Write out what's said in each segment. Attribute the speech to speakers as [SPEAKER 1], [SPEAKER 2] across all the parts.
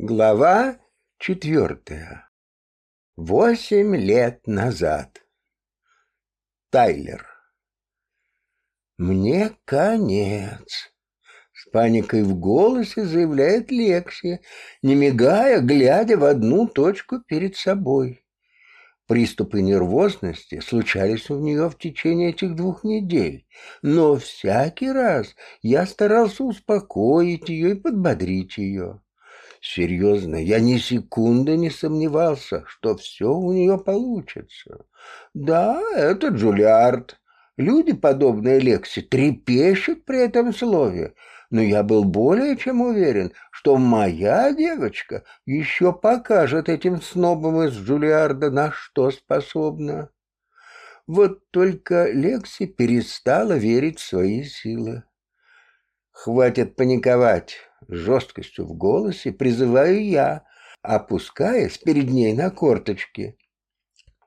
[SPEAKER 1] Глава четвертая. Восемь лет назад. Тайлер. Мне конец. С паникой в голосе заявляет Лекси, не мигая, глядя в одну точку перед собой. Приступы нервозности случались у нее в течение этих двух недель, но всякий раз я старался успокоить ее и подбодрить ее. Серьезно, я ни секунды не сомневался, что все у нее получится. Да, это Джулиард. Люди, подобные Лекси, трепещут при этом слове, но я был более чем уверен, что моя девочка еще покажет этим снобам из Джулиарда, на что способна. Вот только Лекси перестала верить в свои силы. «Хватит паниковать!» Жесткостью в голосе призываю я, опускаясь перед ней на корточки.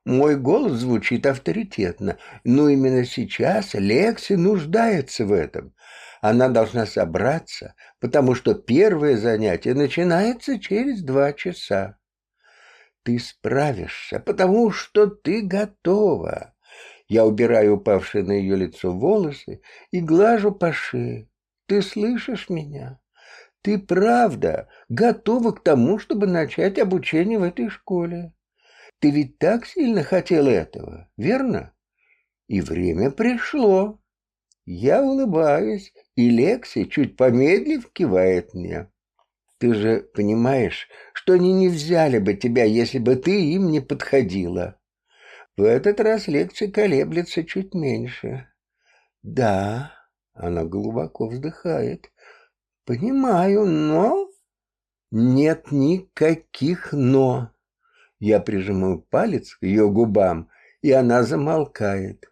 [SPEAKER 1] Мой голос звучит авторитетно, но именно сейчас Лекси нуждается в этом. Она должна собраться, потому что первое занятие начинается через два часа. Ты справишься, потому что ты готова. Я убираю упавшие на ее лицо волосы и глажу по шее. Ты слышишь меня? Ты правда готова к тому, чтобы начать обучение в этой школе. Ты ведь так сильно хотела этого, верно? И время пришло. Я улыбаюсь, и Лекси, чуть помедлив, кивает мне. Ты же понимаешь, что они не взяли бы тебя, если бы ты им не подходила. В этот раз Лекси колеблется чуть меньше. Да, она глубоко вздыхает. Понимаю, но... Нет никаких «но». Я прижимаю палец к ее губам, и она замолкает.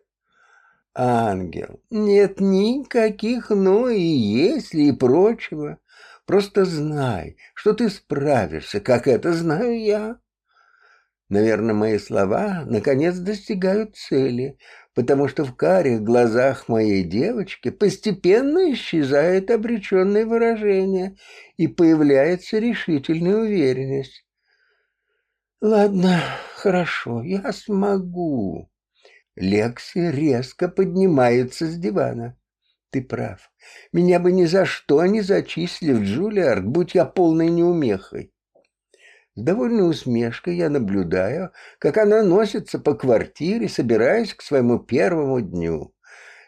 [SPEAKER 1] Ангел, нет никаких «но» и «если» и прочего. Просто знай, что ты справишься, как это знаю я. Наверное, мои слова наконец достигают цели, потому что в карих глазах моей девочки постепенно исчезает обреченное выражение и появляется решительная уверенность. «Ладно, хорошо, я смогу». Лекси резко поднимается с дивана. «Ты прав. Меня бы ни за что не зачислили в Джулиард, будь я полной неумехой. С довольной усмешкой я наблюдаю, как она носится по квартире, собираясь к своему первому дню.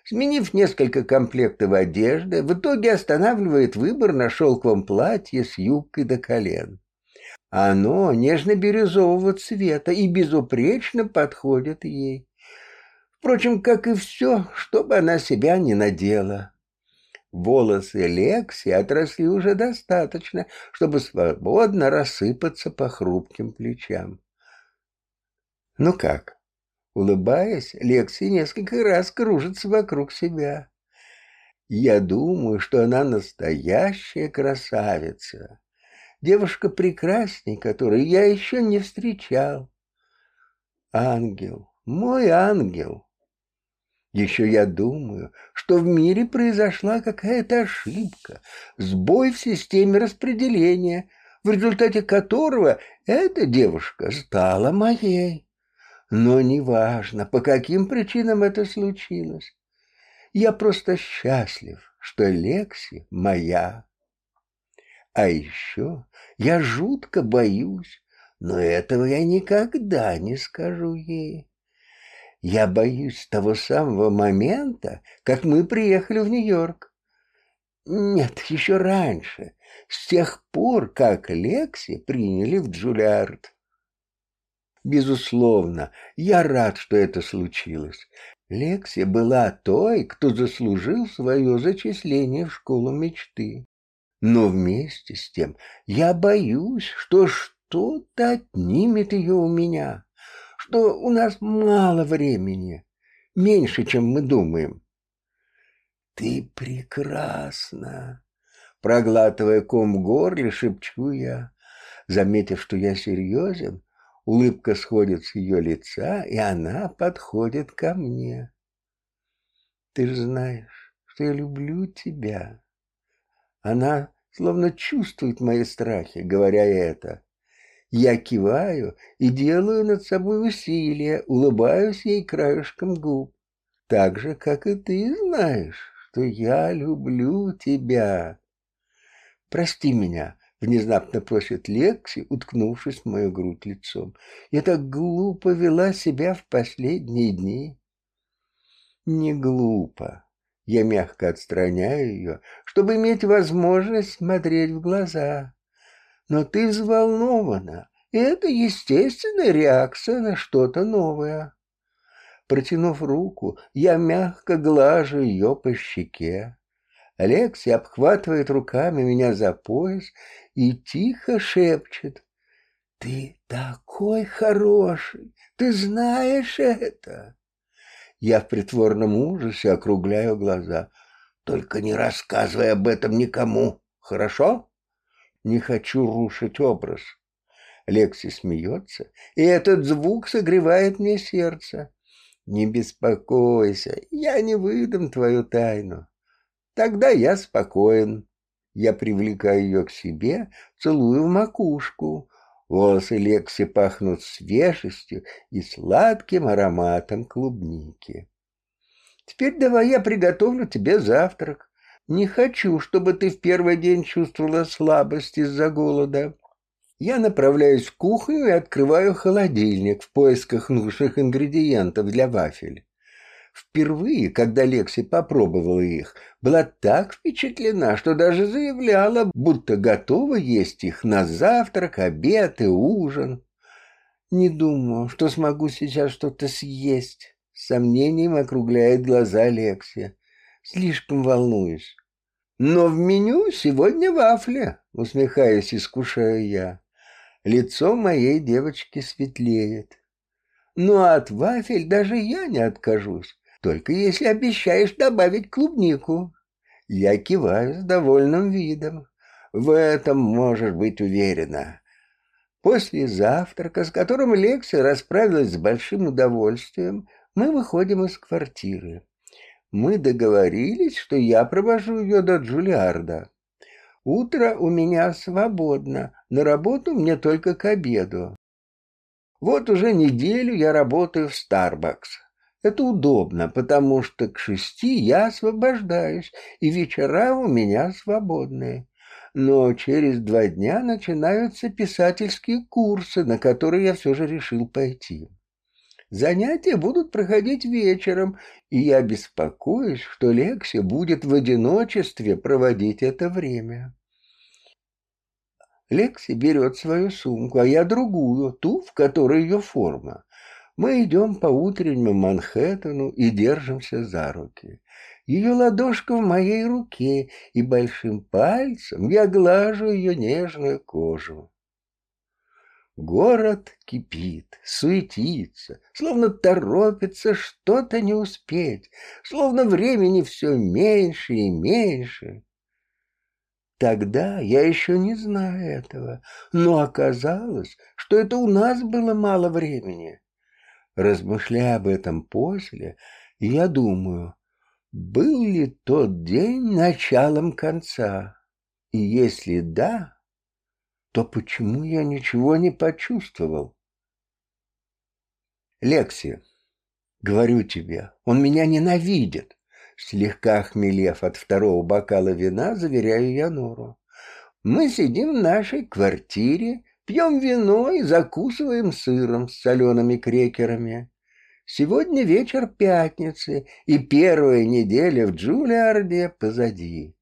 [SPEAKER 1] Сменив несколько комплектов одежды, в итоге останавливает выбор на шелковом платье с юбкой до колен. Оно нежно-бирюзового цвета и безупречно подходит ей. Впрочем, как и все, что бы она себя не надела. Волосы Лекси отросли уже достаточно, чтобы свободно рассыпаться по хрупким плечам. «Ну как?» Улыбаясь, Лекси несколько раз кружится вокруг себя. «Я думаю, что она настоящая красавица. Девушка прекрасней, которую я еще не встречал. Ангел, мой ангел!» Еще я думаю, что в мире произошла какая-то ошибка, сбой в системе распределения, в результате которого эта девушка стала моей. Но неважно, по каким причинам это случилось. Я просто счастлив, что Лекси моя. А еще я жутко боюсь, но этого я никогда не скажу ей. Я боюсь того самого момента, как мы приехали в Нью-Йорк. Нет, еще раньше, с тех пор, как Лекси приняли в Джулиард. Безусловно, я рад, что это случилось. Лекси была той, кто заслужил свое зачисление в школу мечты. Но вместе с тем я боюсь, что что-то отнимет ее у меня что у нас мало времени, меньше, чем мы думаем. Ты прекрасна, проглатывая ком в горле, шепчу я. Заметив, что я серьезен, улыбка сходит с ее лица, и она подходит ко мне. Ты же знаешь, что я люблю тебя. Она словно чувствует мои страхи, говоря это. Я киваю и делаю над собой усилие, улыбаюсь ей краешком губ. Так же, как и ты знаешь, что я люблю тебя. Прости меня, внезапно просит Лекси, уткнувшись в мою грудь лицом. Я так глупо вела себя в последние дни. Не глупо. Я мягко отстраняю ее, чтобы иметь возможность смотреть в глаза. Но ты взволнована, и это естественная реакция на что-то новое. Протянув руку, я мягко глажу ее по щеке. Алексей обхватывает руками меня за пояс и тихо шепчет. «Ты такой хороший! Ты знаешь это!» Я в притворном ужасе округляю глаза. «Только не рассказывай об этом никому, хорошо?» Не хочу рушить образ. Лекси смеется, и этот звук согревает мне сердце. Не беспокойся, я не выдам твою тайну. Тогда я спокоен. Я привлекаю ее к себе, целую в макушку. Волосы Лекси пахнут свежестью и сладким ароматом клубники. Теперь давай я приготовлю тебе завтрак. Не хочу, чтобы ты в первый день чувствовала слабость из-за голода. Я направляюсь в кухню и открываю холодильник в поисках нужных ингредиентов для вафель. Впервые, когда Лекси попробовала их, была так впечатлена, что даже заявляла, будто готова есть их на завтрак, обед и ужин. Не думаю, что смогу сейчас что-то съесть. Сомнением округляет глаза Лекси. Слишком волнуюсь. Но в меню сегодня вафли, усмехаясь, искушаю я. Лицо моей девочки светлеет. А от вафель даже я не откажусь. Только если обещаешь добавить клубнику. Я киваю с довольным видом. В этом можешь быть уверена. После завтрака, с которым Лекса расправилась с большим удовольствием, мы выходим из квартиры. Мы договорились, что я провожу ее до Джулиарда. Утро у меня свободно, на работу мне только к обеду. Вот уже неделю я работаю в Starbucks. Это удобно, потому что к шести я освобождаюсь, и вечера у меня свободные. Но через два дня начинаются писательские курсы, на которые я все же решил пойти. Занятия будут проходить вечером, и я беспокоюсь, что Лекси будет в одиночестве проводить это время. Лекси берет свою сумку, а я другую, ту, в которой ее форма. Мы идем по утреннему Манхэттену и держимся за руки. Ее ладошка в моей руке, и большим пальцем я глажу ее нежную кожу. Город кипит, суетится, словно торопится что-то не успеть, словно времени все меньше и меньше. Тогда я еще не знаю этого, но оказалось, что это у нас было мало времени. Размышляя об этом после, я думаю, был ли тот день началом конца? И если да, то почему я ничего не почувствовал? Лекси, говорю тебе, он меня ненавидит. Слегка охмелев от второго бокала вина, заверяю я Нору. Мы сидим в нашей квартире Пьем вино и закусываем сыром с солеными крекерами. Сегодня вечер пятницы, и первая неделя в Джулиарде позади.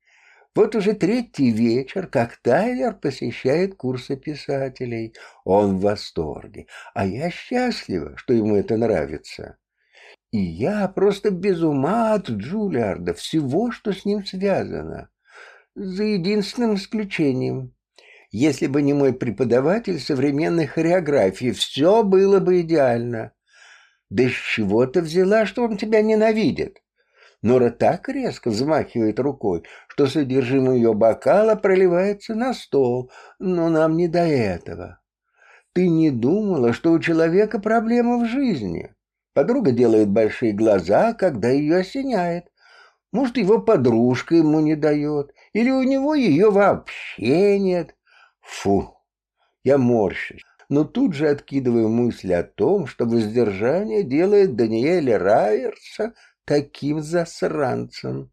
[SPEAKER 1] Вот уже третий вечер, как Тайлер посещает курсы писателей. Он в восторге, а я счастлива, что ему это нравится. И я просто без ума от Джулиарда, всего, что с ним связано. За единственным исключением. Если бы не мой преподаватель современной хореографии, все было бы идеально. Да с чего ты взяла, что он тебя ненавидит? Нора так резко взмахивает рукой, что содержимое ее бокала проливается на стол, но нам не до этого. Ты не думала, что у человека проблема в жизни? Подруга делает большие глаза, когда ее осеняет. Может, его подружка ему не дает, Или у него ее вообще нет? Фу, я морщусь, но тут же откидываю мысли о том, что воздержание делает Даниэля Райерса таким засранцем.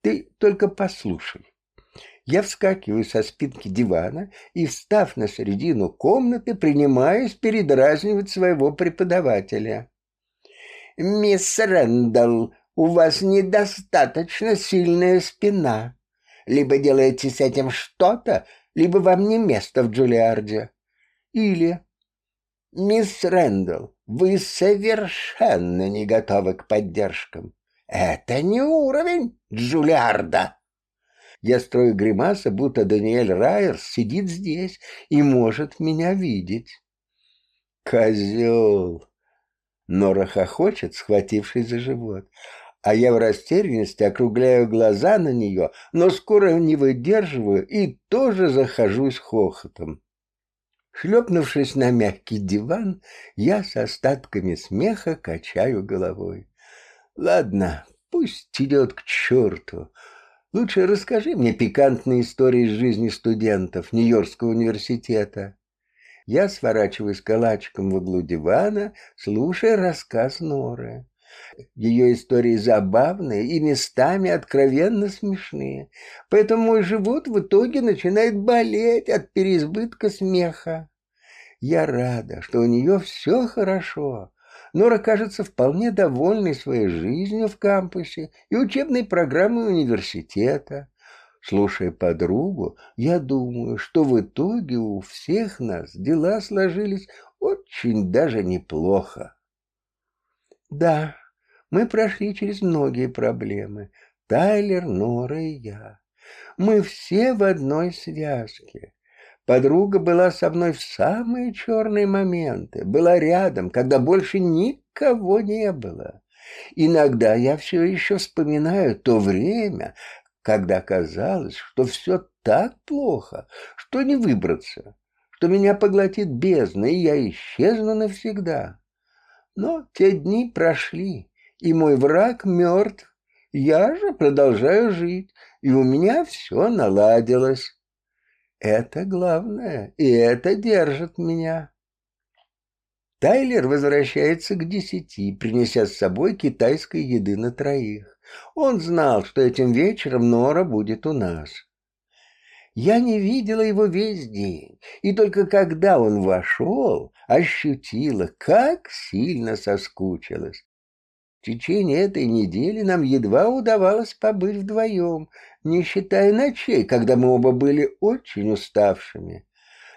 [SPEAKER 1] Ты только послушай. Я вскакиваю со спинки дивана и, встав на середину комнаты, принимаюсь передразнивать своего преподавателя. «Мисс Рэндалл, у вас недостаточно сильная спина. Либо делаете с этим что-то, либо вам не место в Джулиарде. Или «Мисс Рэндалл, вы совершенно не готовы к поддержкам. Это не уровень Джулиарда». Я строю гримасы, будто Даниэль Райерс сидит здесь и может меня видеть. «Козел!» Нора хохочет, схватившись за живот а я в растерянности округляю глаза на нее, но скоро не выдерживаю и тоже захожусь хохотом. Шлепнувшись на мягкий диван, я с остатками смеха качаю головой. Ладно, пусть идет к черту. Лучше расскажи мне пикантные истории из жизни студентов Нью-Йоркского университета. Я сворачиваюсь калачиком в углу дивана, слушая рассказ Норы. Ее истории забавные и местами откровенно смешные, поэтому мой живот в итоге начинает болеть от переизбытка смеха. Я рада, что у нее все хорошо. Нора кажется вполне довольной своей жизнью в кампусе и учебной программой университета. Слушая подругу, я думаю, что в итоге у всех нас дела сложились очень даже неплохо. Да, мы прошли через многие проблемы. Тайлер, Нора и я. Мы все в одной связке. Подруга была со мной в самые черные моменты, была рядом, когда больше никого не было. Иногда я все еще вспоминаю то время, когда казалось, что все так плохо, что не выбраться, что меня поглотит бездна, и я исчезну навсегда. Но те дни прошли, и мой враг мертв. Я же продолжаю жить, и у меня все наладилось. Это главное, и это держит меня. Тайлер возвращается к десяти, принеся с собой китайской еды на троих. Он знал, что этим вечером Нора будет у нас. Я не видела его весь день, и только когда он вошел, ощутила, как сильно соскучилась. В течение этой недели нам едва удавалось побыть вдвоем, не считая ночей, когда мы оба были очень уставшими.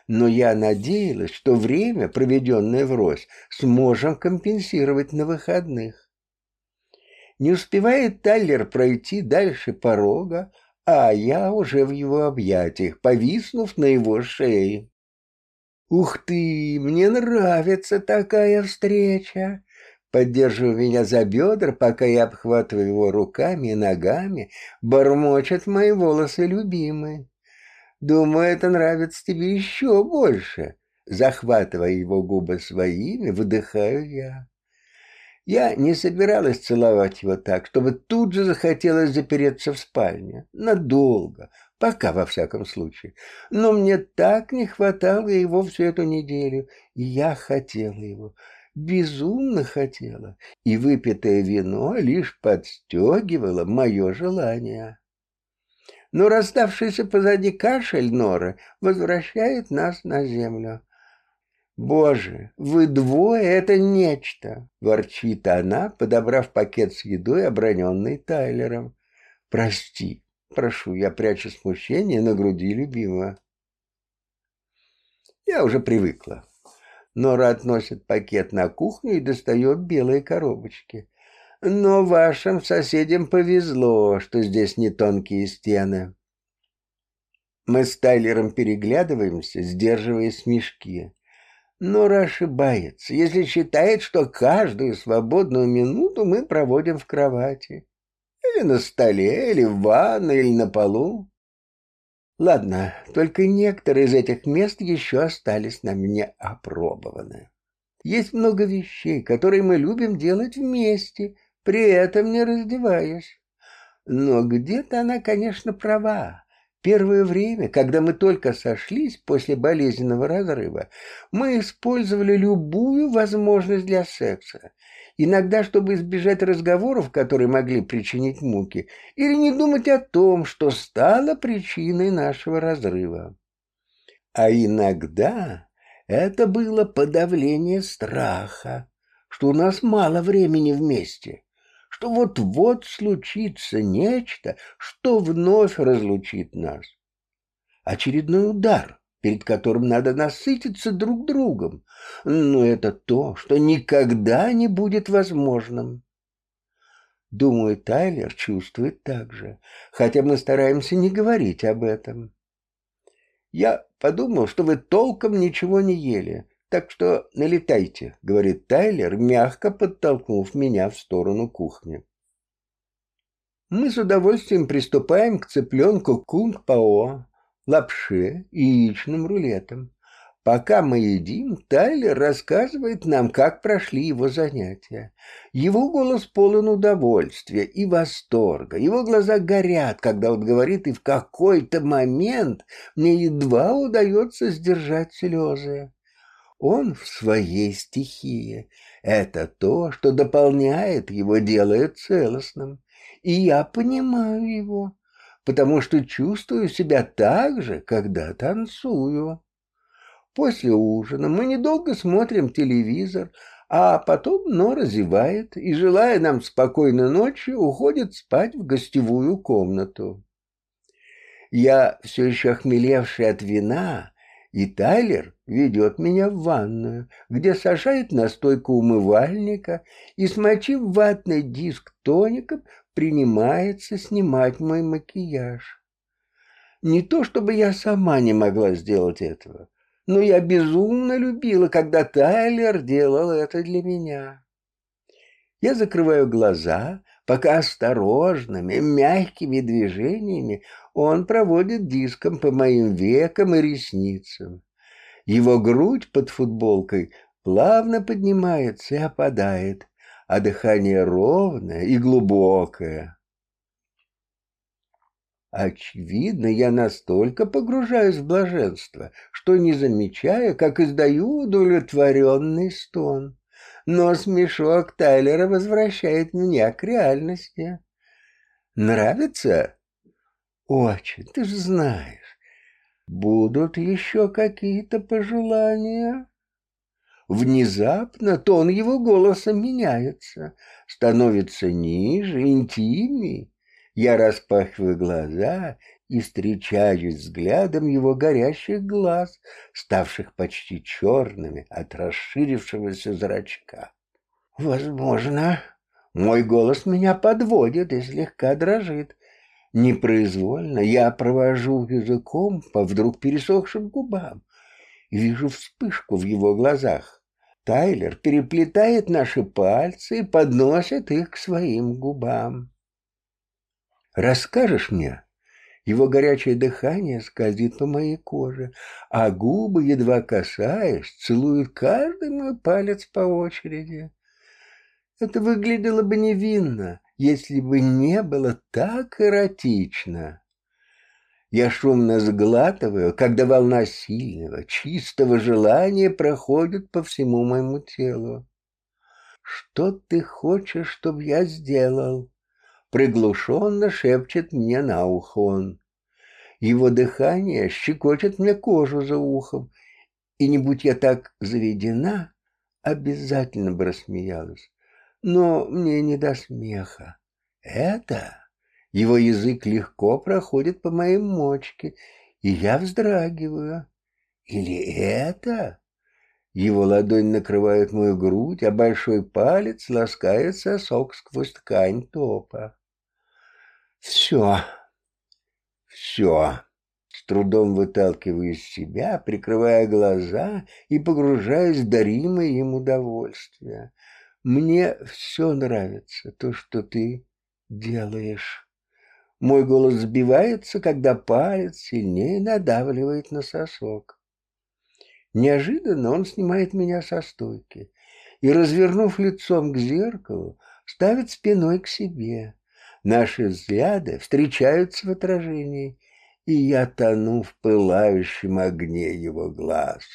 [SPEAKER 1] Но я надеялась, что время, проведенное врозь, сможем компенсировать на выходных. Не успевает Тайлер пройти дальше порога, а я уже в его объятиях, повиснув на его шее. «Ух ты, мне нравится такая встреча!» Поддерживая меня за бедра, пока я обхватываю его руками и ногами, бормочет мои волосы любимые. Думаю, это нравится тебе еще больше. Захватывая его губы своими, выдыхаю я. Я не собиралась целовать его так, чтобы тут же захотелось запереться в спальне. Надолго, пока во всяком случае. Но мне так не хватало его всю эту неделю, и я хотела его безумно хотела, и выпитое вино лишь подстегивало мое желание. Но расставшийся позади кашель Норы возвращает нас на землю. «Боже, вы двое — это нечто!» — ворчит она, подобрав пакет с едой, оброненный Тайлером. «Прости, прошу, я прячу смущение на груди любимого». Я уже привыкла. Нора относит пакет на кухню и достает белые коробочки. Но вашим соседям повезло, что здесь не тонкие стены. Мы с Тайлером переглядываемся, сдерживая смешки. Нора ошибается, если считает, что каждую свободную минуту мы проводим в кровати. Или на столе, или в ванной, или на полу. Ладно, только некоторые из этих мест еще остались на мне опробованы. Есть много вещей, которые мы любим делать вместе, при этом не раздеваясь. Но где-то она, конечно, права. Первое время, когда мы только сошлись после болезненного разрыва, мы использовали любую возможность для секса. Иногда, чтобы избежать разговоров, которые могли причинить муки, или не думать о том, что стало причиной нашего разрыва. А иногда это было подавление страха, что у нас мало времени вместе, что вот-вот случится нечто, что вновь разлучит нас. Очередной удар, перед которым надо насытиться друг другом, но это то, что никогда не будет возможным. Думаю, Тайлер чувствует так же, хотя мы стараемся не говорить об этом. Я подумал, что вы толком ничего не ели, так что налетайте, говорит Тайлер, мягко подтолкнув меня в сторону кухни. Мы с удовольствием приступаем к цыпленку кунг-пао, лапше и яичным рулетам. Пока мы едим, Тайлер рассказывает нам, как прошли его занятия. Его голос полон удовольствия и восторга. Его глаза горят, когда он говорит, и в какой-то момент мне едва удается сдержать слезы. Он в своей стихии. Это то, что дополняет его, делает целостным. И я понимаю его, потому что чувствую себя так же, когда танцую. После ужина мы недолго смотрим телевизор, а потом Нора зевает и, желая нам спокойной ночи, уходит спать в гостевую комнату. Я, все еще охмелевший от вина, и Тайлер ведет меня в ванную, где сажает на стойку умывальника и, смочив ватный диск тоником, принимается снимать мой макияж. Не то чтобы я сама не могла сделать этого но я безумно любила, когда Тайлер делал это для меня. Я закрываю глаза, пока осторожными, мягкими движениями он проводит диском по моим векам и ресницам. Его грудь под футболкой плавно поднимается и опадает, а дыхание ровное и глубокое. Очевидно, я настолько погружаюсь в блаженство, что не замечаю, как издаю удовлетворенный стон. Но смешок Тайлера возвращает меня к реальности. Нравится? Очень, ты же знаешь. Будут еще какие-то пожелания? Внезапно тон его голоса меняется, становится ниже, интимней. Я распахиваю глаза и встречаюсь взглядом его горящих глаз, ставших почти черными от расширившегося зрачка. Возможно, мой голос меня подводит и слегка дрожит. Непроизвольно я провожу языком по вдруг пересохшим губам вижу вспышку в его глазах. Тайлер переплетает наши пальцы и подносит их к своим губам. Расскажешь мне?» Его горячее дыхание скользит по моей коже, а губы, едва касаясь, целуют каждый мой палец по очереди. Это выглядело бы невинно, если бы не было так эротично. Я шумно сглатываю, когда волна сильного, чистого желания проходит по всему моему телу. Что ты хочешь, чтобы я сделал? приглушенно шепчет мне на ухо он. Его дыхание щекочет мне кожу за ухом, и не будь я так заведена, обязательно бы рассмеялась. Но мне не до смеха. Это... Его язык легко проходит по моей мочке, и я вздрагиваю. Или это? Его ладонь накрывает мою грудь, а большой палец ласкает сосок сквозь ткань топа. Все, все. С трудом выталкиваю из себя, прикрывая глаза и погружаясь в даримое им удовольствие. Мне все нравится, то, что ты делаешь. Мой голос сбивается, когда палец сильнее надавливает на сосок. Неожиданно он снимает меня со стойки и, развернув лицом к зеркалу, ставит спиной к себе Наши взгляды встречаются в отражении, и я тону в пылающем огне его глаз.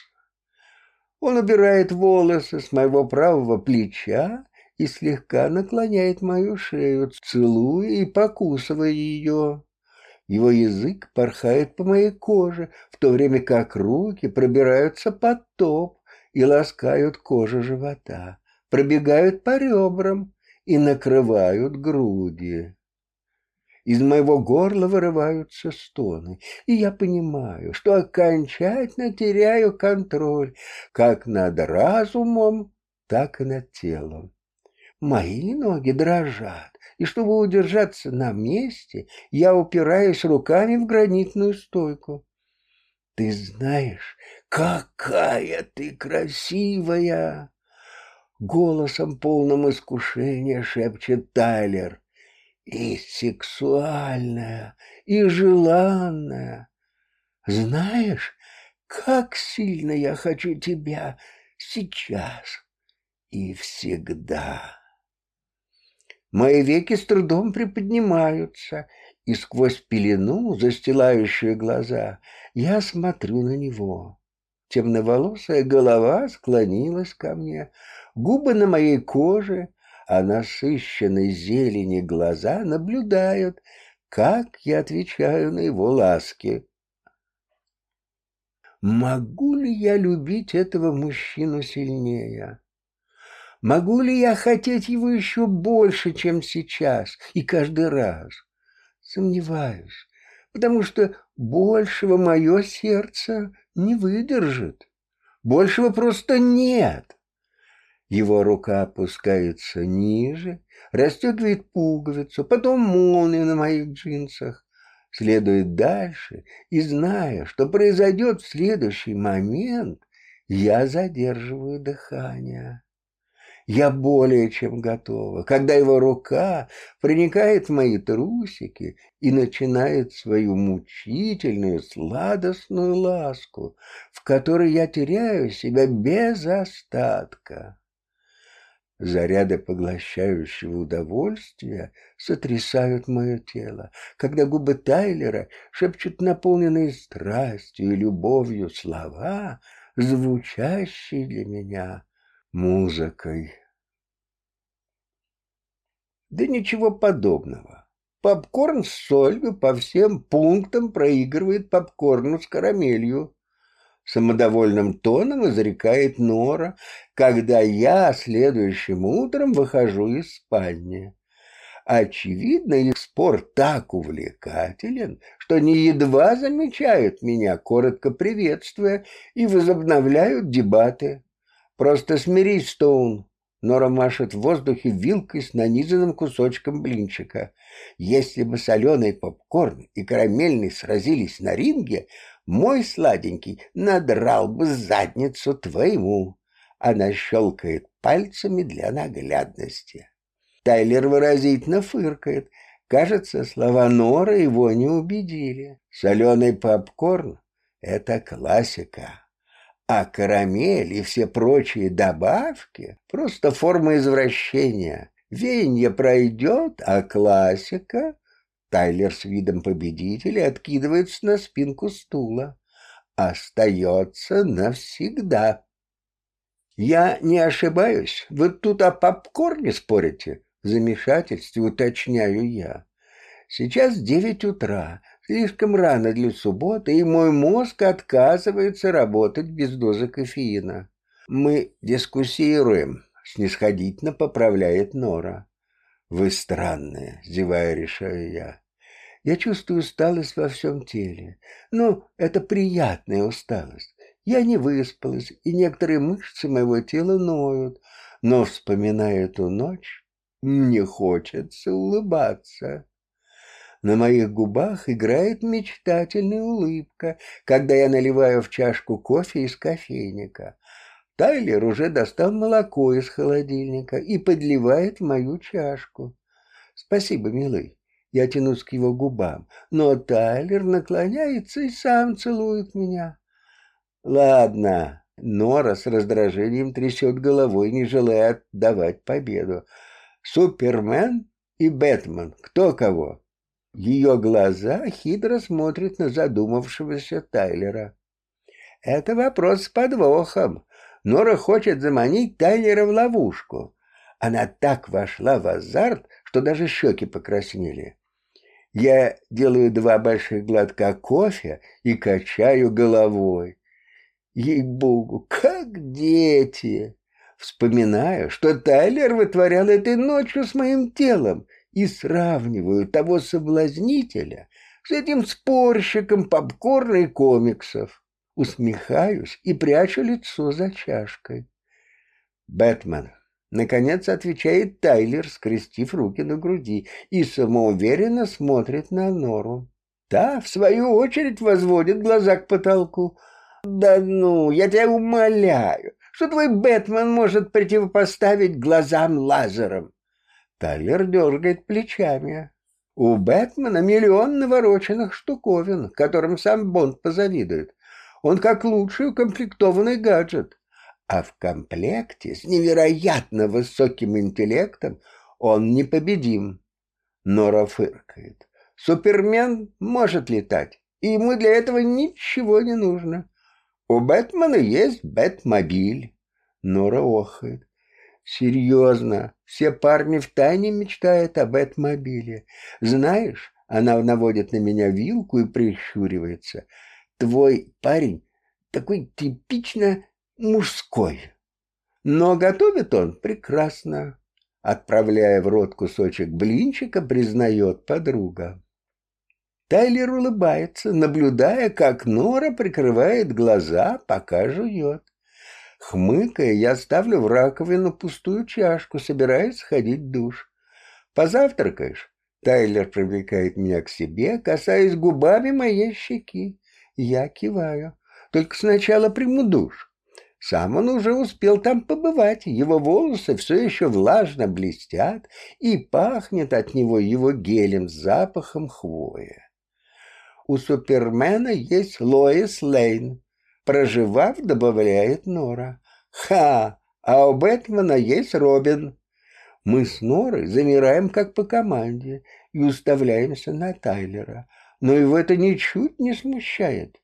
[SPEAKER 1] Он убирает волосы с моего правого плеча и слегка наклоняет мою шею, целуя и покусывая ее. Его язык порхает по моей коже, в то время как руки пробираются под топ и ласкают кожу живота, пробегают по ребрам и накрывают груди. Из моего горла вырываются стоны, и я понимаю, что окончательно теряю контроль как над разумом, так и над телом. Мои ноги дрожат, и чтобы удержаться на месте, я упираюсь руками в гранитную стойку. Ты знаешь, какая ты красивая! Голосом полным искушения шепчет Тайлер и сексуальная, и желанная. Знаешь, как сильно я хочу тебя сейчас и всегда. Мои веки с трудом приподнимаются, и сквозь пелену, застилающую глаза, я смотрю на него. Темноволосая голова склонилась ко мне, губы на моей коже, а насыщенной зелени глаза наблюдают, как я отвечаю на его ласки. Могу ли я любить этого мужчину сильнее? Могу ли я хотеть его еще больше, чем сейчас и каждый раз? Сомневаюсь, потому что большего мое сердце не выдержит. Большего просто нет. Его рука опускается ниже, расстегивает пуговицу, потом молнию на моих джинсах, следует дальше, и, зная, что произойдет в следующий момент, я задерживаю дыхание. Я более чем готова, когда его рука проникает в мои трусики и начинает свою мучительную сладостную ласку, в которой я теряю себя без остатка. Заряды поглощающего удовольствия сотрясают мое тело, когда губы Тайлера шепчут наполненные страстью и любовью слова, звучащие для меня музыкой. Да ничего подобного. Попкорн с солью по всем пунктам проигрывает попкорну с карамелью самодовольным тоном изрекает Нора, когда я следующим утром выхожу из спальни. Очевидно, их спор так увлекателен, что они едва замечают меня, коротко приветствуя, и возобновляют дебаты. Просто смирись, Стоун. Нора машет в воздухе вилкой с нанизанным кусочком блинчика. Если бы соленый попкорн и карамельный сразились на ринге, мой сладенький надрал бы задницу твоему. Она щелкает пальцами для наглядности. Тайлер выразительно фыркает. Кажется, слова Нора его не убедили. Соленый попкорн — это классика. А карамель и все прочие добавки — просто форма извращения. Венье пройдет, а классика Тайлер с видом победителя откидывается на спинку стула. Остается навсегда. Я не ошибаюсь, вы тут о попкорне спорите? В замешательстве уточняю я. Сейчас девять утра, слишком рано для субботы, и мой мозг отказывается работать без дозы кофеина. Мы дискуссируем, снисходительно поправляет Нора. Вы странная, зевая, решаю я. Я чувствую усталость во всем теле. Ну, это приятная усталость. Я не выспалась, и некоторые мышцы моего тела ноют. Но, вспоминая эту ночь, мне хочется улыбаться. На моих губах играет мечтательная улыбка, когда я наливаю в чашку кофе из кофейника. Тайлер уже достал молоко из холодильника и подливает в мою чашку. Спасибо, милый. Я тянусь к его губам, но Тайлер наклоняется и сам целует меня. Ладно, Нора с раздражением трясет головой, не желая отдавать победу. Супермен и Бэтмен, кто кого? Ее глаза хитро смотрят на задумавшегося Тайлера. Это вопрос с подвохом. Нора хочет заманить Тайлера в ловушку. Она так вошла в азарт, что даже щеки покраснели. Я делаю два больших глотка кофе и качаю головой. Ей-богу, как дети! Вспоминаю, что Тайлер вытворял этой ночью с моим телом и сравниваю того соблазнителя с этим спорщиком попкорна и комиксов. Усмехаюсь и прячу лицо за чашкой. Бэтмен. Наконец отвечает Тайлер, скрестив руки на груди, и самоуверенно смотрит на Нору. Та, в свою очередь, возводит глаза к потолку. «Да ну, я тебя умоляю, что твой Бэтмен может противопоставить глазам лазером?» Тайлер дергает плечами. У Бэтмена миллион навороченных штуковин, которым сам Бонд позавидует. Он как лучший укомплектованный гаджет. А в комплекте с невероятно высоким интеллектом он непобедим. Нора фыркает. Супермен может летать, и ему для этого ничего не нужно. У Бэтмена есть Бэтмобиль. Нора охает. Серьезно, все парни втайне мечтают об Бэтмобиле. Знаешь, она наводит на меня вилку и прищуривается. Твой парень такой типично мужской. Но готовит он прекрасно. Отправляя в рот кусочек блинчика, признает подруга. Тайлер улыбается, наблюдая, как Нора прикрывает глаза, пока жует. Хмыкая, я ставлю в раковину пустую чашку, собираясь сходить в душ. «Позавтракаешь?» Тайлер привлекает меня к себе, касаясь губами моей щеки. Я киваю. «Только сначала приму душ». Сам он уже успел там побывать, его волосы все еще влажно блестят, и пахнет от него его гелем с запахом хвои. У Супермена есть Лоис Лейн, Проживав, добавляет Нора. Ха, а у Бэтмена есть Робин. Мы с Норой замираем как по команде и уставляемся на Тайлера, но его это ничуть не смущает.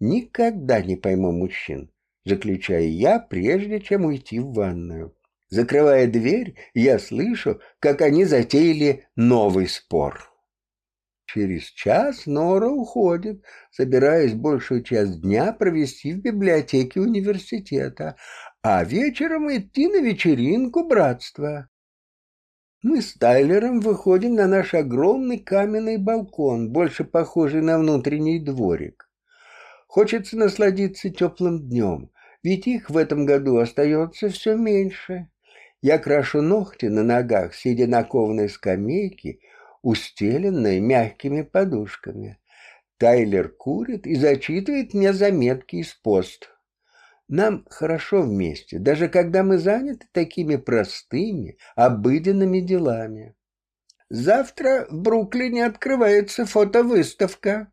[SPEAKER 1] Никогда не пойму мужчин, заключаю я, прежде чем уйти в ванную. Закрывая дверь, я слышу, как они затеяли новый спор. Через час Нора уходит, собираясь большую часть дня провести в библиотеке университета, а вечером идти на вечеринку братства. Мы с Тайлером выходим на наш огромный каменный балкон, больше похожий на внутренний дворик. Хочется насладиться теплым днем, ведь их в этом году остается все меньше. Я крашу ногти на ногах, сидя на кованой скамейке, устеленной мягкими подушками. Тайлер курит и зачитывает мне заметки из пост. Нам хорошо вместе, даже когда мы заняты такими простыми, обыденными делами. Завтра в Бруклине открывается фотовыставка,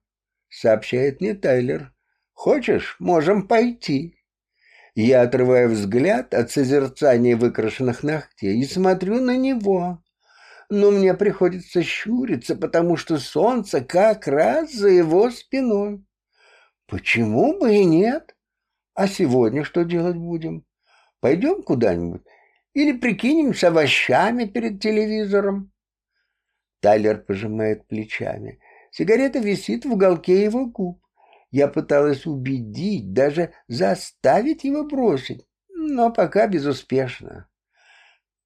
[SPEAKER 1] сообщает мне Тайлер. Хочешь, можем пойти. Я отрываю взгляд от созерцания выкрашенных ногтей и смотрю на него но мне приходится щуриться, потому что солнце как раз за его спиной. Почему бы и нет? А сегодня что делать будем? Пойдем куда-нибудь? Или прикинемся овощами перед телевизором? Тайлер пожимает плечами. Сигарета висит в уголке его губ. Я пыталась убедить, даже заставить его бросить, но пока безуспешно.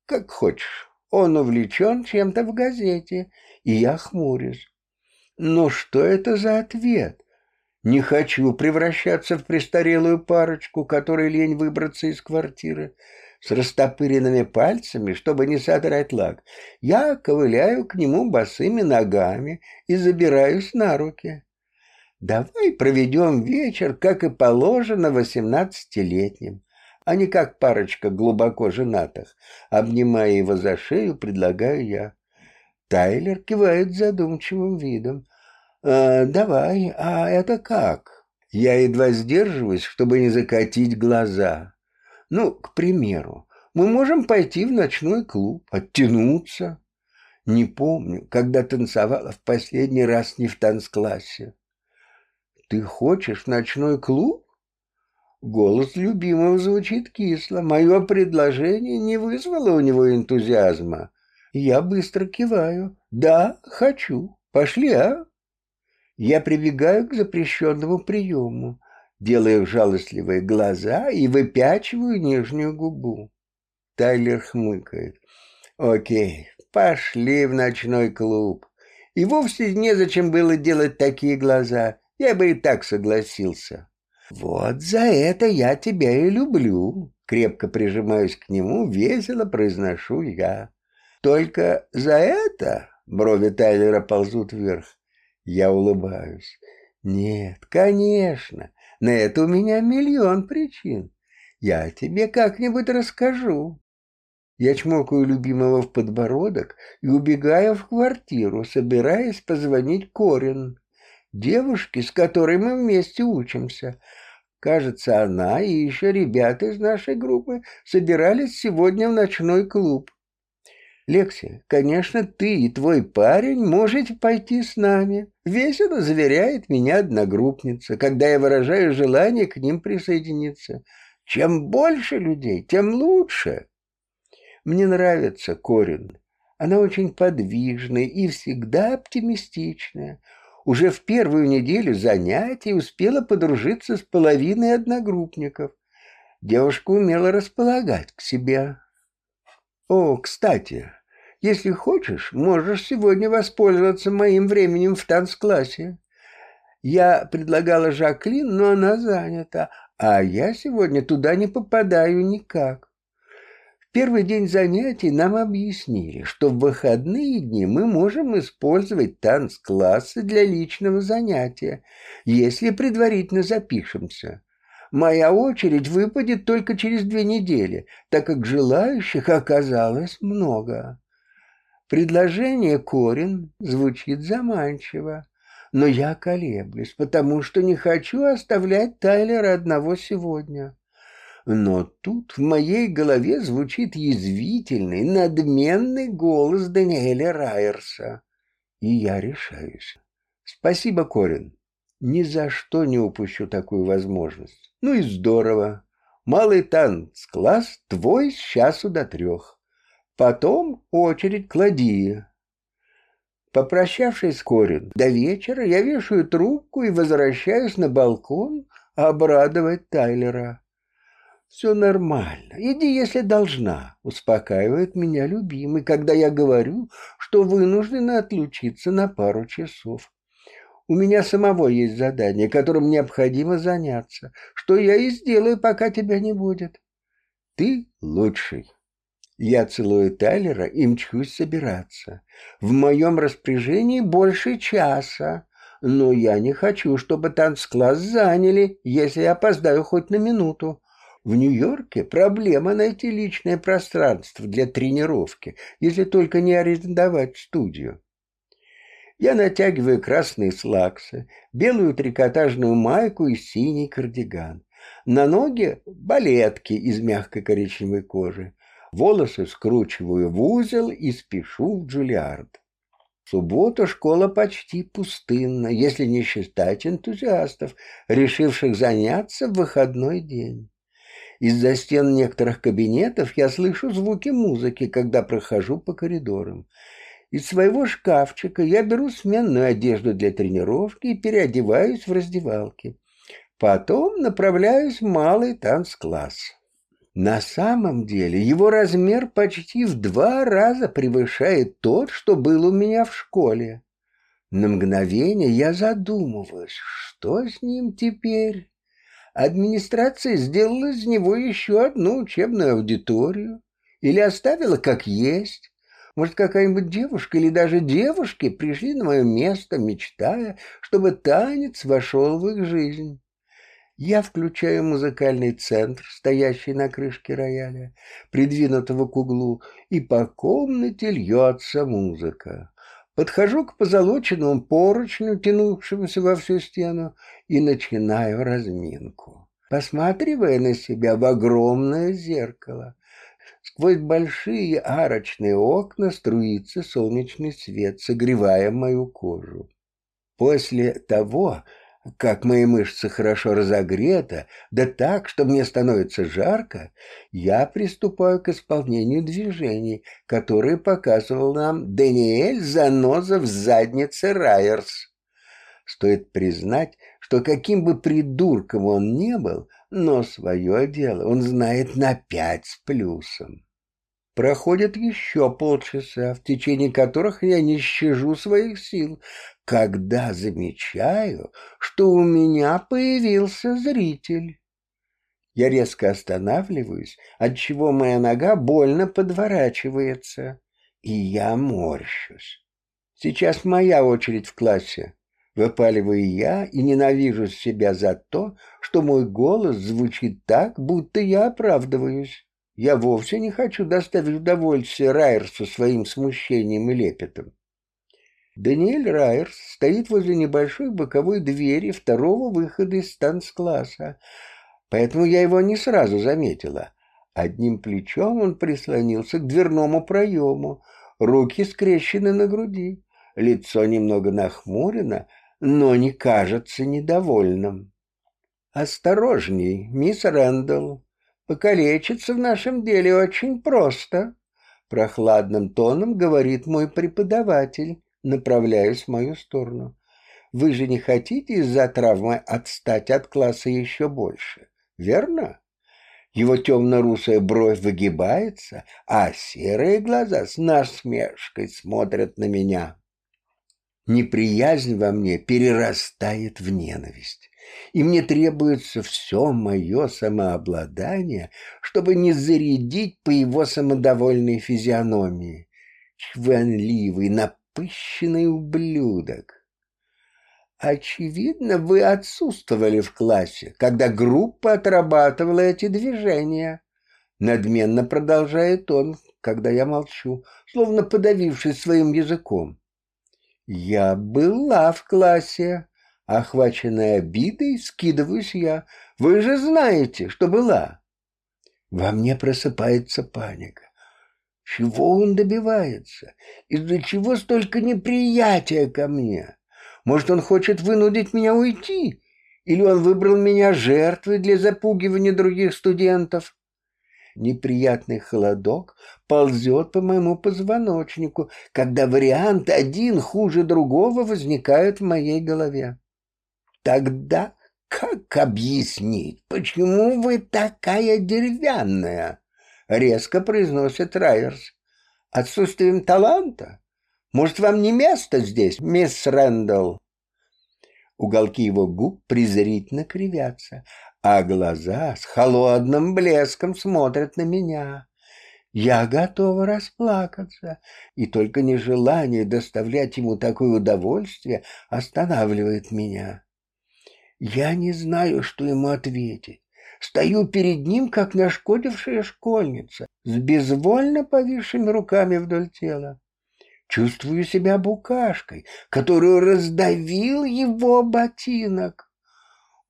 [SPEAKER 1] Как хочешь. Он увлечен чем-то в газете, и я хмурюсь. Но что это за ответ? Не хочу превращаться в престарелую парочку, которой лень выбраться из квартиры. С растопыренными пальцами, чтобы не содрать лак, я ковыляю к нему босыми ногами и забираюсь на руки. Давай проведем вечер, как и положено восемнадцатилетним а не как парочка глубоко женатых. Обнимая его за шею, предлагаю я. Тайлер кивает задумчивым видом. «А, «Давай, а это как?» Я едва сдерживаюсь, чтобы не закатить глаза. «Ну, к примеру, мы можем пойти в ночной клуб, оттянуться». Не помню, когда танцевала в последний раз не в танцклассе. Ты хочешь в ночной клуб? Голос любимого звучит кисло. Мое предложение не вызвало у него энтузиазма. Я быстро киваю. Да, хочу. Пошли, а? Я прибегаю к запрещенному приему, делаю жалостливые глаза и выпячиваю нижнюю губу. Тайлер хмыкает. Окей, пошли в ночной клуб. И вовсе незачем было делать такие глаза. Я бы и так согласился. Вот за это я тебя и люблю. Крепко прижимаюсь к нему, весело произношу я. Только за это брови Тайлера ползут вверх. Я улыбаюсь. Нет, конечно, на это у меня миллион причин. Я тебе как-нибудь расскажу. Я чмокаю любимого в подбородок и убегаю в квартиру, собираясь позвонить Корин, девушке, с которой мы вместе учимся. Кажется, она и еще ребята из нашей группы собирались сегодня в ночной клуб. Лекси, конечно, ты и твой парень можете пойти с нами. Весело заверяет меня одногруппница, когда я выражаю желание к ним присоединиться. Чем больше людей, тем лучше. Мне нравится Корин. Она очень подвижная и всегда оптимистичная. Уже в первую неделю занятий успела подружиться с половиной одногруппников. Девушка умела располагать к себе. О, кстати, если хочешь, можешь сегодня воспользоваться моим временем в танцклассе. Я предлагала Жаклин, но она занята, а я сегодня туда не попадаю никак. Первый день занятий нам объяснили, что в выходные дни мы можем использовать танцклассы для личного занятия, если предварительно запишемся. Моя очередь выпадет только через две недели, так как желающих оказалось много. Предложение Корин звучит заманчиво, но я колеблюсь, потому что не хочу оставлять Тайлера одного сегодня. Но тут в моей голове звучит язвительный, надменный голос Даниэля Райерса, и я решаюсь. Спасибо, Корин. Ни за что не упущу такую возможность. Ну и здорово. Малый танц-класс твой с часу до трех. Потом очередь клади. Попрощавшись Корин до вечера, я вешаю трубку и возвращаюсь на балкон обрадовать Тайлера. «Все нормально. Иди, если должна», — успокаивает меня любимый, когда я говорю, что вынуждена отлучиться на пару часов. У меня самого есть задание, которым необходимо заняться, что я и сделаю, пока тебя не будет. Ты лучший. Я целую Тайлера и мчусь собираться. В моем распоряжении больше часа, но я не хочу, чтобы танцкласс заняли, если я опоздаю хоть на минуту. В Нью-Йорке проблема найти личное пространство для тренировки, если только не арендовать студию. Я натягиваю красные слаксы, белую трикотажную майку и синий кардиган. На ноги балетки из мягкой коричневой кожи волосы скручиваю в узел и спешу в Джулиард. В субботу школа почти пустынна, если не считать энтузиастов, решивших заняться в выходной день. Из-за стен некоторых кабинетов я слышу звуки музыки, когда прохожу по коридорам. Из своего шкафчика я беру сменную одежду для тренировки и переодеваюсь в раздевалке. Потом направляюсь в малый танцкласс. На самом деле его размер почти в два раза превышает тот, что был у меня в школе. На мгновение я задумываюсь, что с ним теперь? Администрация сделала из него еще одну учебную аудиторию или оставила как есть. Может, какая-нибудь девушка или даже девушки пришли на мое место, мечтая, чтобы танец вошел в их жизнь. Я включаю музыкальный центр, стоящий на крышке рояля, придвинутого к углу, и по комнате льется музыка. Подхожу к позолоченному поручню, тянувшемуся во всю стену, и начинаю разминку, посматривая на себя в огромное зеркало. Сквозь большие арочные окна струится солнечный свет, согревая мою кожу. После того, как мои мышцы хорошо разогреты, да так, что мне становится жарко, я приступаю к исполнению движений, которые показывал нам Даниэль Заноза в заднице Райерс. Стоит признать, что каким бы придурком он не был, но свое дело он знает на пять с плюсом. Проходит еще полчаса, в течение которых я не щажу своих сил, когда замечаю, что у меня появился зритель. Я резко останавливаюсь, отчего моя нога больно подворачивается, и я морщусь. Сейчас моя очередь в классе. Выпаливаю я и ненавижу себя за то, что мой голос звучит так, будто я оправдываюсь. Я вовсе не хочу доставить удовольствие Райерсу своим смущением и лепетом. Даниэль Райерс стоит возле небольшой боковой двери второго выхода из станцкласса, поэтому я его не сразу заметила. Одним плечом он прислонился к дверному проему, руки скрещены на груди, лицо немного нахмурено, но не кажется недовольным. «Осторожней, мисс Рэндалл, покалечиться в нашем деле очень просто», прохладным тоном говорит мой преподаватель, направляясь в мою сторону. Вы же не хотите из-за травмы отстать от класса еще больше, верно? Его темно-русая бровь выгибается, а серые глаза с насмешкой смотрят на меня. Неприязнь во мне перерастает в ненависть, и мне требуется все мое самообладание, чтобы не зарядить по его самодовольной физиономии. Чванливый, напыщенный ублюдок. Очевидно, вы отсутствовали в классе, когда группа отрабатывала эти движения. Надменно продолжает он, когда я молчу, словно подавившись своим языком. Я была в классе. Охваченная обидой, скидываюсь я. Вы же знаете, что была. Во мне просыпается паника. Чего он добивается? Из-за чего столько неприятия ко мне? Может, он хочет вынудить меня уйти? Или он выбрал меня жертвой для запугивания других студентов? Неприятный холодок ползет по моему позвоночнику, когда вариант один хуже другого возникает в моей голове. Тогда как объяснить, почему вы такая деревянная? Резко произносит Райерс. Отсутствием таланта? Может, вам не место здесь, мисс Рэндалл? Уголки его губ презрительно кривятся, а глаза с холодным блеском смотрят на меня. Я готова расплакаться, и только нежелание доставлять ему такое удовольствие останавливает меня. Я не знаю, что ему ответить. Стою перед ним, как нашкодившая школьница, с безвольно повисшими руками вдоль тела. Чувствую себя букашкой, которую раздавил его ботинок.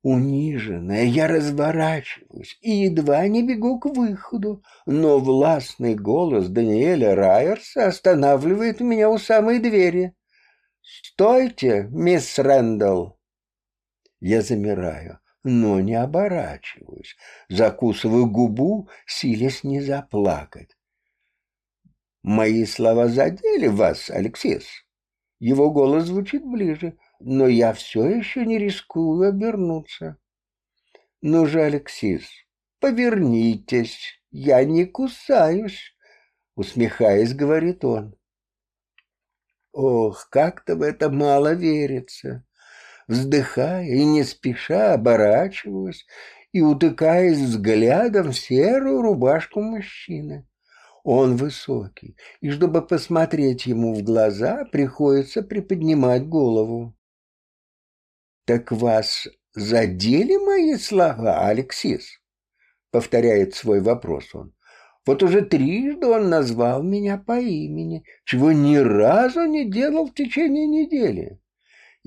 [SPEAKER 1] Униженная, я разворачиваюсь и едва не бегу к выходу, но властный голос Даниэля Райерса останавливает меня у самой двери. «Стойте, мисс Рэндалл!» Я замираю но не оборачиваюсь, закусываю губу, силясь не заплакать. Мои слова задели вас, Алексис. Его голос звучит ближе, но я все еще не рискую обернуться. Ну же, Алексис, повернитесь, я не кусаюсь, усмехаясь, говорит он. Ох, как-то в это мало верится вздыхая и не спеша оборачиваясь и утыкаясь взглядом в серую рубашку мужчины. Он высокий, и чтобы посмотреть ему в глаза, приходится приподнимать голову. «Так вас задели мои слова, Алексис?» — повторяет свой вопрос он. «Вот уже трижды он назвал меня по имени, чего ни разу не делал в течение недели.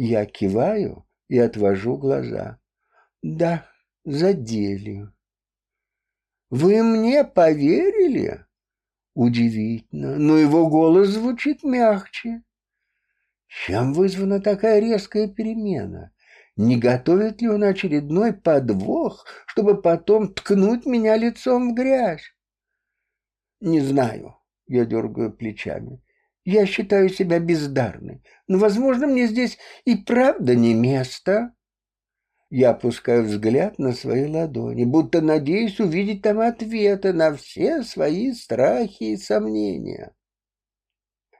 [SPEAKER 1] Я киваю и отвожу глаза. Да, задели. Вы мне поверили? Удивительно, но его голос звучит мягче. Чем вызвана такая резкая перемена? Не готовит ли он очередной подвох, чтобы потом ткнуть меня лицом в грязь? Не знаю, я дергаю плечами. Я считаю себя бездарной, но, возможно, мне здесь и правда не место. Я опускаю взгляд на свои ладони, будто надеюсь увидеть там ответы на все свои страхи и сомнения.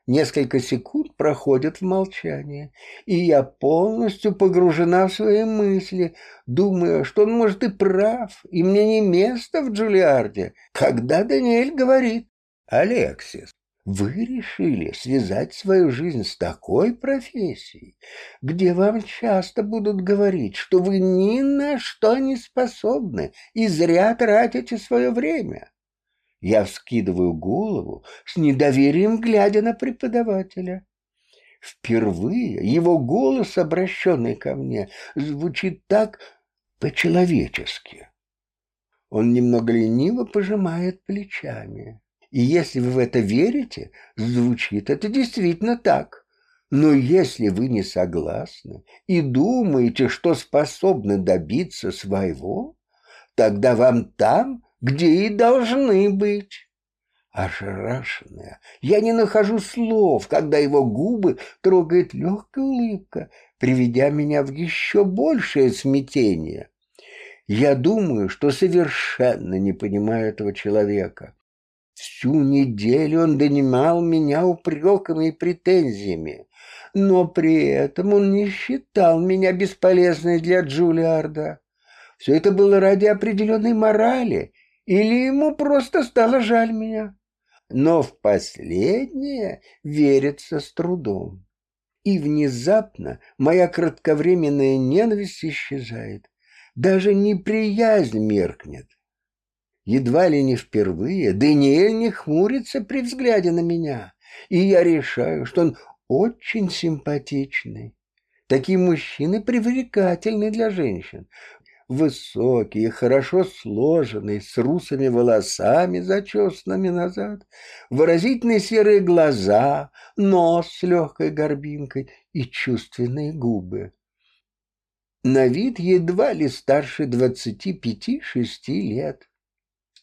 [SPEAKER 1] Несколько секунд проходят в молчании, и я полностью погружена в свои мысли, думая, что он может и прав, и мне не место в Джулиарде, когда Даниэль говорит «Алексис, вы решили связать свою жизнь с такой профессией, где вам часто будут говорить, что вы ни на что не способны и зря тратите свое время. Я вскидываю голову с недоверием, глядя на преподавателя. Впервые его голос, обращенный ко мне, звучит так по-человечески. Он немного лениво пожимает плечами. И если вы в это верите, звучит это действительно так. Но если вы не согласны и думаете, что способны добиться своего, тогда вам там, где и должны быть. Ошарашенная, я не нахожу слов, когда его губы трогает легкая улыбка, приведя меня в еще большее смятение. Я думаю, что совершенно не понимаю этого человека. Всю неделю он донимал меня упреками и претензиями, но при этом он не считал меня бесполезной для Джулиарда. Все это было ради определенной морали, или ему просто стало жаль меня. Но в последнее верится с трудом. И внезапно моя кратковременная ненависть исчезает. Даже неприязнь меркнет. Едва ли не впервые Даниэль не хмурится при взгляде на меня, и я решаю, что он очень симпатичный. Такие мужчины привлекательны для женщин. Высокий, хорошо сложенный, с русыми волосами, зачесанными назад, выразительные серые глаза, нос с легкой горбинкой и чувственные губы. На вид едва ли старше двадцати пяти-шести лет.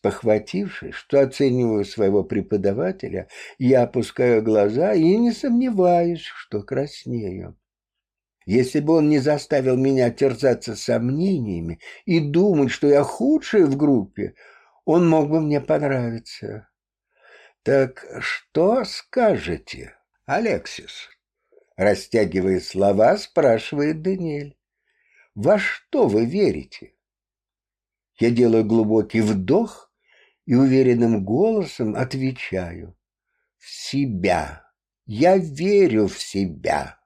[SPEAKER 1] Похватившись, что оцениваю своего преподавателя, я опускаю глаза и не сомневаюсь, что краснею. Если бы он не заставил меня терзаться сомнениями и думать, что я худший в группе, он мог бы мне понравиться. Так что скажете, Алексис? Растягивая слова, спрашивает Даниэль. Во что вы верите? Я делаю глубокий вдох и уверенным голосом отвечаю. В себя. Я верю в себя.